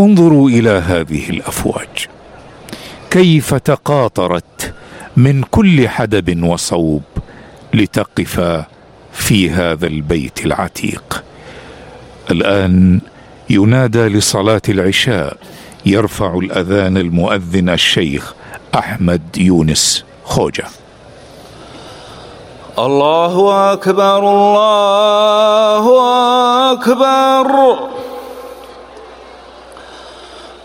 انظروا إلى هذه الأفواج. كيف تقاطرت من كل حدب وصوب لتقف في هذا البيت العتيق. الآن ينادى لصلاة العشاء يرفع الأذان المؤذن الشيخ أحمد يونس خوجة. الله أكبر الله أكبر.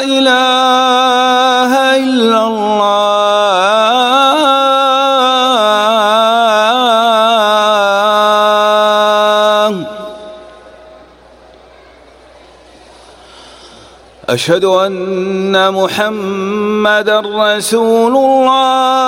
إله إلا الله. أشهد أن محمدا رسول الله.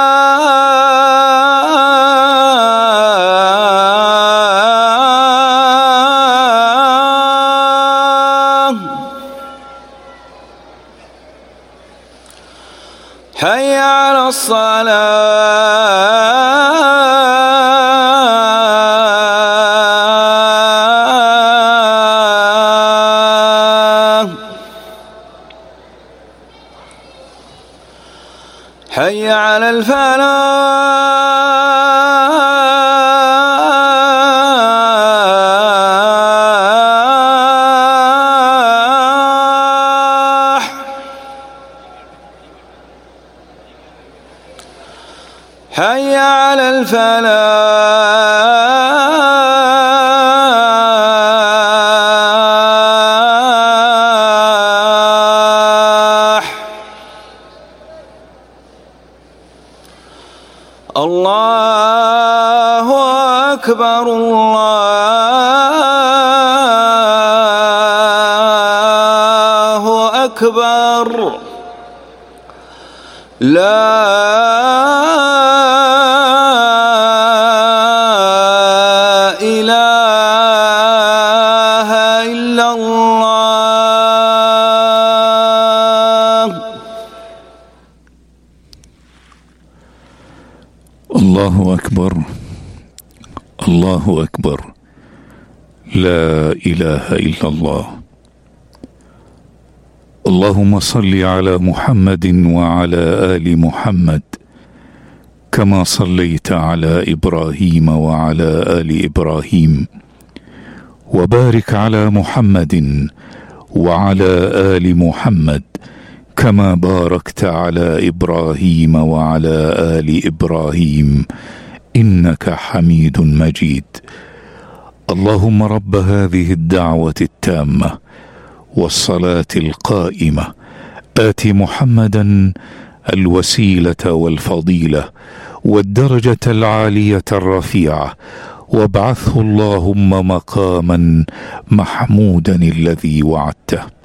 حي على الصلاة. حي على الفلاح. حي على الفلاح. الله أكبر الله أكبر. لا إلا الله. الله أكبر. الله أكبر. لا إله إلا الله. اللهم صل على محمد وعلى آل محمد. كما صليت على إبراهيم وعلى آل إبراهيم. وبارك على محمد وعلى آل محمد كما باركت على إبراهيم وعلى آل إبراهيم إنك حميد مجيد. اللهم رب هذه الدعوة التامة والصلاة القائمة. آت محمدا الوسيلة والفضيلة والدرجة العالية الرفيعة وابعثه اللهم مقاما محمودا الذي وعدته